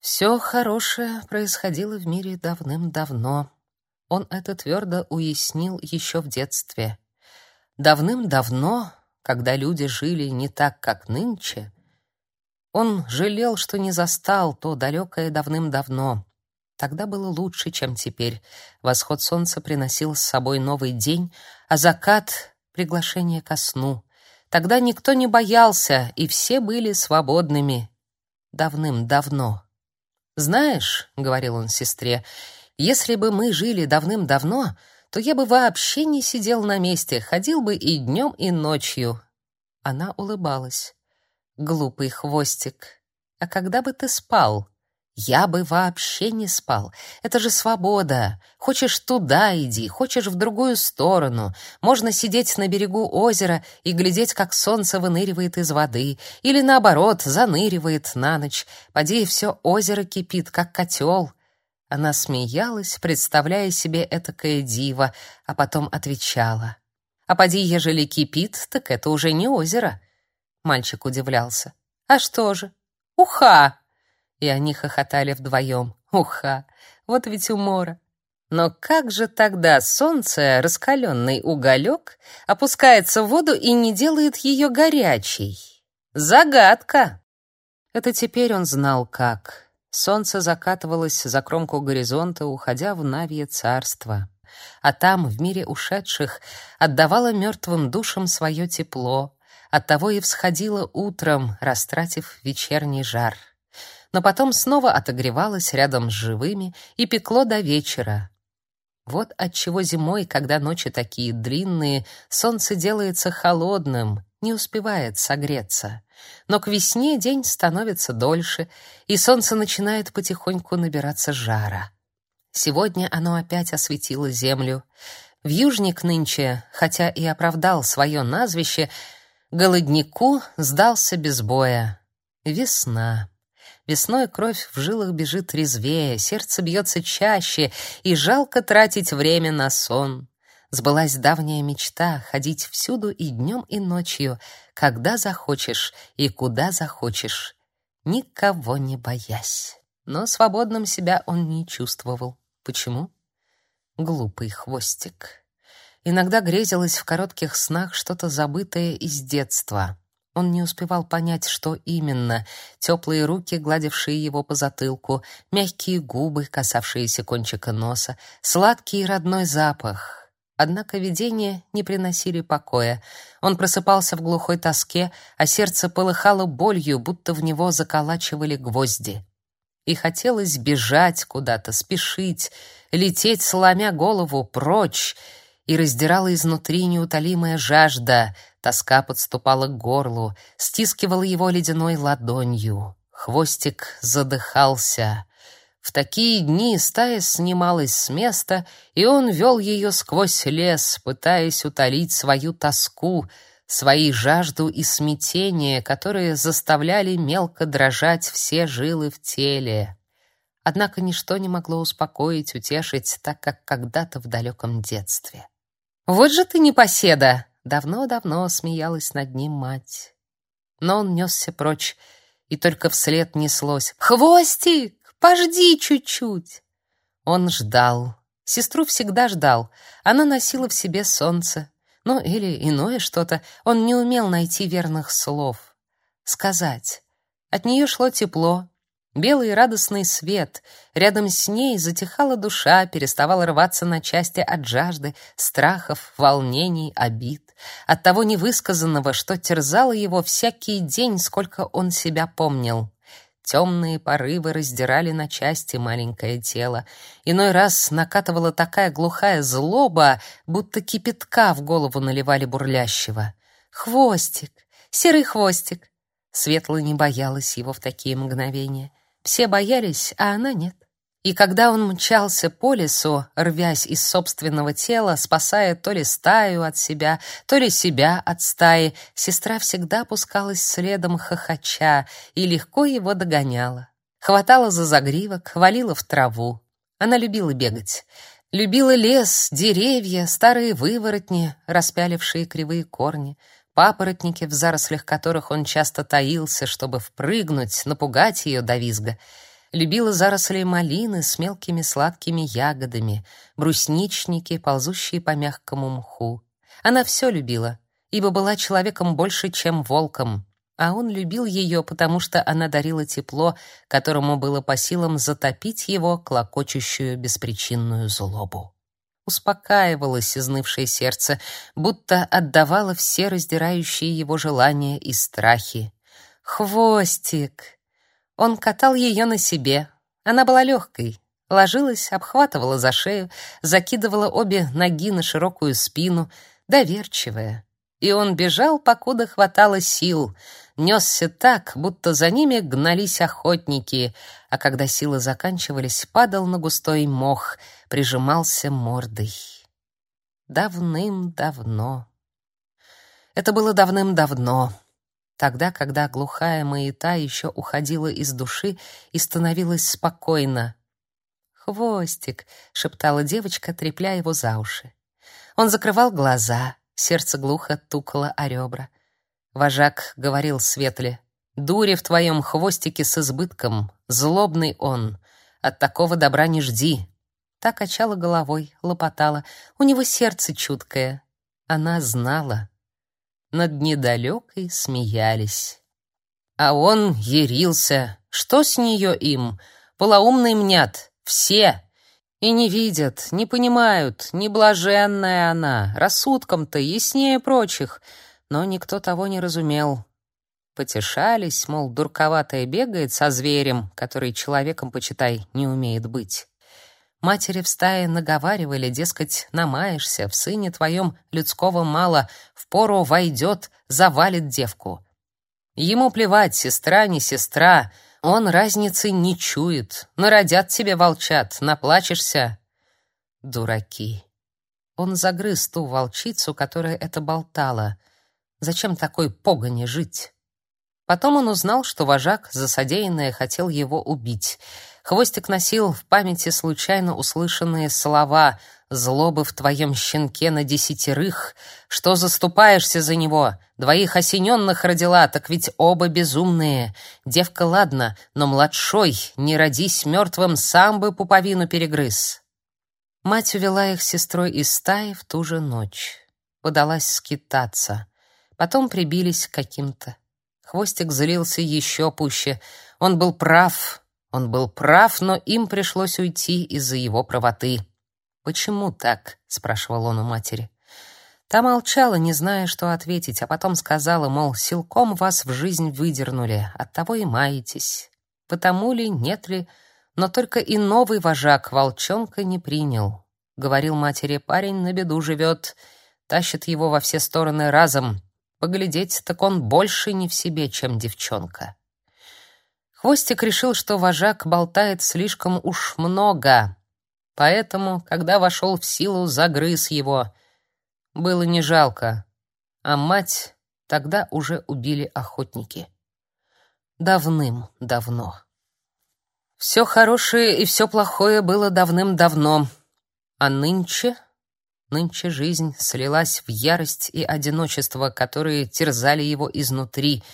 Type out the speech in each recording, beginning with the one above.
Все хорошее происходило в мире давным-давно. Он это твердо уяснил еще в детстве. Давным-давно, когда люди жили не так, как нынче, он жалел, что не застал то далекое давным-давно. Тогда было лучше, чем теперь. Восход солнца приносил с собой новый день, а закат — приглашение ко сну. Тогда никто не боялся, и все были свободными. Давным-давно. «Знаешь», — говорил он сестре, — «если бы мы жили давным-давно, то я бы вообще не сидел на месте, ходил бы и днем, и ночью». Она улыбалась. «Глупый хвостик. А когда бы ты спал?» Я бы вообще не спал. Это же свобода. Хочешь туда иди, хочешь в другую сторону. Можно сидеть на берегу озера и глядеть, как солнце выныривает из воды, или наоборот, заныривает на ночь. Поди, все озеро кипит, как котел. Она смеялась, представляя себе этакое диво, а потом отвечала: "А поди, ежели кипит, так это уже не озеро". Мальчик удивлялся. "А что же? Уха!" И они хохотали вдвоем. Уха, вот ведь умора. Но как же тогда солнце, раскаленный уголек, опускается в воду и не делает ее горячей? Загадка. Это теперь он знал как. Солнце закатывалось за кромку горизонта, уходя в Навье царство. А там, в мире ушедших, отдавало мертвым душам свое тепло, оттого и всходило утром, растратив вечерний жар но потом снова отогревалось рядом с живыми и пекло до вечера. Вот отчего зимой, когда ночи такие длинные, солнце делается холодным, не успевает согреться. Но к весне день становится дольше, и солнце начинает потихоньку набираться жара. Сегодня оно опять осветило землю. В южник нынче, хотя и оправдал свое назвище, голоднику сдался без боя. Весна. Весной кровь в жилах бежит резвее, сердце бьется чаще, и жалко тратить время на сон. Сбылась давняя мечта ходить всюду и днем, и ночью, когда захочешь и куда захочешь, никого не боясь. Но свободным себя он не чувствовал. Почему? Глупый хвостик. Иногда грезилось в коротких снах что-то забытое из детства. Он не успевал понять, что именно. Теплые руки, гладившие его по затылку, мягкие губы, касавшиеся кончика носа, сладкий и родной запах. Однако видения не приносили покоя. Он просыпался в глухой тоске, а сердце полыхало болью, будто в него заколачивали гвозди. И хотелось бежать куда-то, спешить, лететь, сломя голову, прочь, и раздирала изнутри неутолимая жажда, тоска подступала к горлу, стискивала его ледяной ладонью. Хвостик задыхался. В такие дни стая снималась с места, и он вел ее сквозь лес, пытаясь утолить свою тоску, свои жажду и смятение, которые заставляли мелко дрожать все жилы в теле. Однако ничто не могло успокоить, утешить, так как когда-то в далеком детстве. «Вот же ты непоседа!» — давно-давно смеялась над ним мать. Но он несся прочь, и только вслед неслось. «Хвостик, пожди чуть-чуть!» Он ждал. Сестру всегда ждал. Она носила в себе солнце. Ну, или иное что-то. Он не умел найти верных слов. Сказать. От нее шло тепло, Белый радостный свет. Рядом с ней затихала душа, переставала рваться на части от жажды, страхов, волнений, обид, от того невысказанного, что терзало его всякий день, сколько он себя помнил. Темные порывы раздирали на части маленькое тело. Иной раз накатывала такая глухая злоба, будто кипятка в голову наливали бурлящего. Хвостик, серый хвостик. Светла не боялась его в такие мгновения. Все боялись, а она нет. И когда он мчался по лесу, рвясь из собственного тела, спасая то ли стаю от себя, то ли себя от стаи, сестра всегда пускалась следом хохоча и легко его догоняла. Хватала за загривок, валила в траву. Она любила бегать. Любила лес, деревья, старые выворотни, распялившие кривые корни — папоротники, в зарослях которых он часто таился, чтобы впрыгнуть, напугать ее до визга. любила заросли малины с мелкими сладкими ягодами, брусничники, ползущие по мягкому мху. Она все любила, ибо была человеком больше, чем волком, а он любил ее, потому что она дарила тепло, которому было по силам затопить его клокочущую беспричинную злобу. Успокаивалось изнывшее сердце, будто отдавало все раздирающие его желания и страхи. Хвостик! Он катал ее на себе. Она была легкой, ложилась, обхватывала за шею, закидывала обе ноги на широкую спину, доверчивая. И он бежал, покуда хватало сил, несся так, будто за ними гнались охотники, а когда силы заканчивались, падал на густой мох, прижимался мордой. Давным-давно. Это было давным-давно. Тогда, когда глухая маята еще уходила из души и становилось спокойно. «Хвостик!» — шептала девочка, трепля его за уши. Он закрывал глаза, сердце глухо тукало о ребра. Вожак говорил Светле, «Дури в твоем хвостике с избытком, злобный он, от такого добра не жди». Так качала головой, лопотала, у него сердце чуткое. Она знала над недалекой смеялись. А он ярился. Что с нее им? Полоумный мнят. Все. И не видят, не понимают, не блаженная она, рассудком-то яснее прочих. Но никто того не разумел. Потешались, мол, дурковатая бегает со зверем, который человеком, почитай, не умеет быть. Матери в стае наговаривали, дескать, намаешься, в сыне твоем людского мало, в пору войдет, завалит девку. Ему плевать, сестра не сестра, он разницы не чует. Народят тебе волчат, наплачешься. Дураки. Он загрыз ту волчицу, которая это болтала. Зачем такой погоне жить? Потом он узнал, что вожак за содеянное хотел его убить — Хвостик носил в памяти случайно услышанные слова «Злобы в твоем щенке на десятерых! Что заступаешься за него? Двоих осененных родила, так ведь оба безумные! Девка, ладно, но младшой, не родись мертвым, сам бы пуповину перегрыз!» Мать увела их сестрой из стаи в ту же ночь. Подалась скитаться. Потом прибились к каким-то. Хвостик злился еще пуще. Он был прав, он был прав, но им пришлось уйти из-за его правоты. «Почему так?» — спрашивал он у матери. Та молчала, не зная, что ответить, а потом сказала, мол, силком вас в жизнь выдернули, оттого и маетесь. Потому ли, нет ли, но только и новый вожак волчонка не принял. Говорил матери, парень на беду живет, тащит его во все стороны разом. Поглядеть, так он больше не в себе, чем девчонка. Хвостик решил, что вожак болтает слишком уж много, поэтому, когда вошел в силу, загрыз его. Было не жалко, а мать тогда уже убили охотники. Давным-давно. Все хорошее и все плохое было давным-давно, а нынче... Нынче жизнь слилась в ярость и одиночество, которые терзали его изнутри,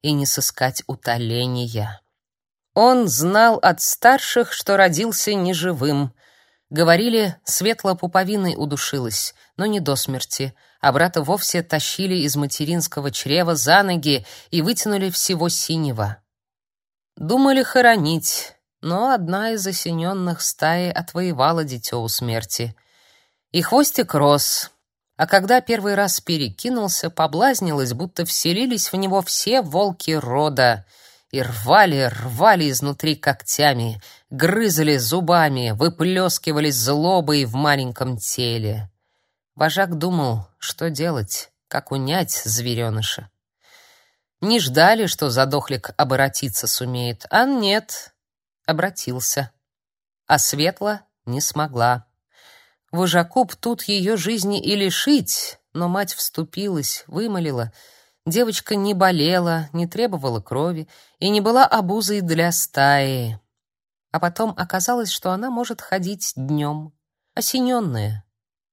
и не сыскать утоления. Он знал от старших, что родился неживым. Говорили, светло пуповиной удушилась, но не до смерти, а брата вовсе тащили из материнского чрева за ноги и вытянули всего синего. Думали хоронить, но одна из осененных стаи отвоевала дитё у смерти. И хвостик рос, а когда первый раз перекинулся, поблазнилось, будто вселились в него все волки рода — и рвали, рвали изнутри когтями, грызли зубами, выплескивались злобой в маленьком теле. Вожак думал, что делать, как унять звереныша. Не ждали, что задохлик обратиться сумеет, а нет, обратился. А Светла не смогла. Вожаку б тут ее жизни и лишить, но мать вступилась, вымолила — Девочка не болела, не требовала крови и не была обузой для стаи. А потом оказалось, что она может ходить днем. Осененная.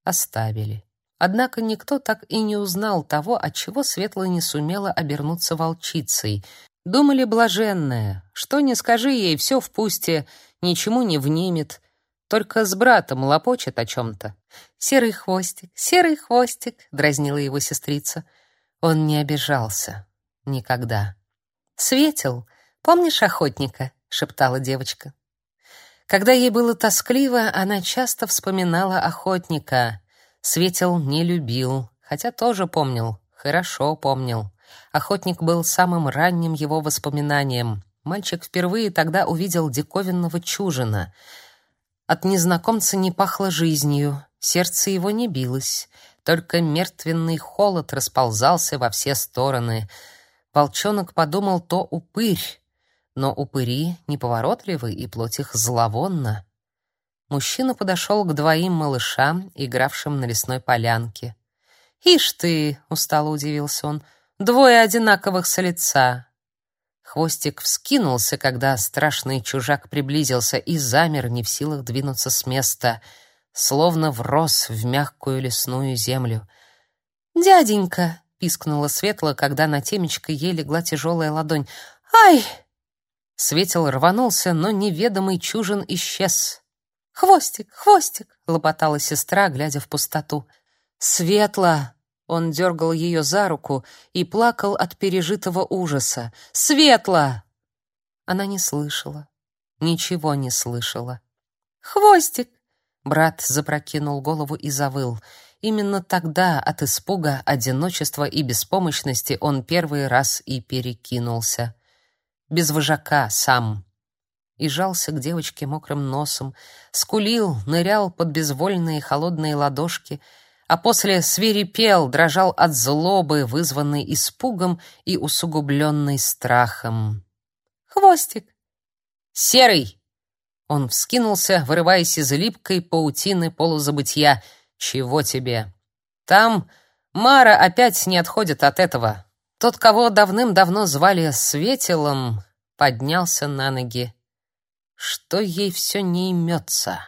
Оставили. Однако никто так и не узнал того, от чего Светла не сумела обернуться волчицей. Думали блаженная, что не скажи ей, все в пусте, ничему не внимет, только с братом лопочет о чем-то. «Серый хвостик, серый хвостик», — дразнила его сестрица. Он не обижался. Никогда. «Светил, помнишь охотника?» — шептала девочка. Когда ей было тоскливо, она часто вспоминала охотника. Светил не любил, хотя тоже помнил, хорошо помнил. Охотник был самым ранним его воспоминанием. Мальчик впервые тогда увидел диковинного чужина. От незнакомца не пахло жизнью, сердце его не билось, только мертвенный холод расползался во все стороны. Волчонок подумал, то упырь, но упыри неповоротливы и плоть их зловонна. Мужчина подошел к двоим малышам, игравшим на лесной полянке. «Ишь ты!» — устало удивился он — Двое одинаковых с лица. Хвостик вскинулся, когда страшный чужак приблизился и замер, не в силах двинуться с места, словно врос в мягкую лесную землю. «Дяденька!» — пискнула Светла, когда на темечко ей легла тяжелая ладонь. «Ай!» Светел рванулся, но неведомый чужин исчез. «Хвостик, хвостик!» — лопотала сестра, глядя в пустоту. «Светла!» Он дергал ее за руку и плакал от пережитого ужаса. «Светла!» Она не слышала, ничего не слышала. «Хвостик!» Брат запрокинул голову и завыл. Именно тогда от испуга, одиночества и беспомощности он первый раз и перекинулся. Без вожака, сам. И жался к девочке мокрым носом, скулил, нырял под безвольные холодные ладошки — а после свирепел, дрожал от злобы, вызванной испугом и усугубленной страхом. «Хвостик!» «Серый!» Он вскинулся, вырываясь из липкой паутины полузабытия. «Чего тебе?» «Там Мара опять не отходит от этого. Тот, кого давным-давно звали Светилом, поднялся на ноги. Что ей все не имется?»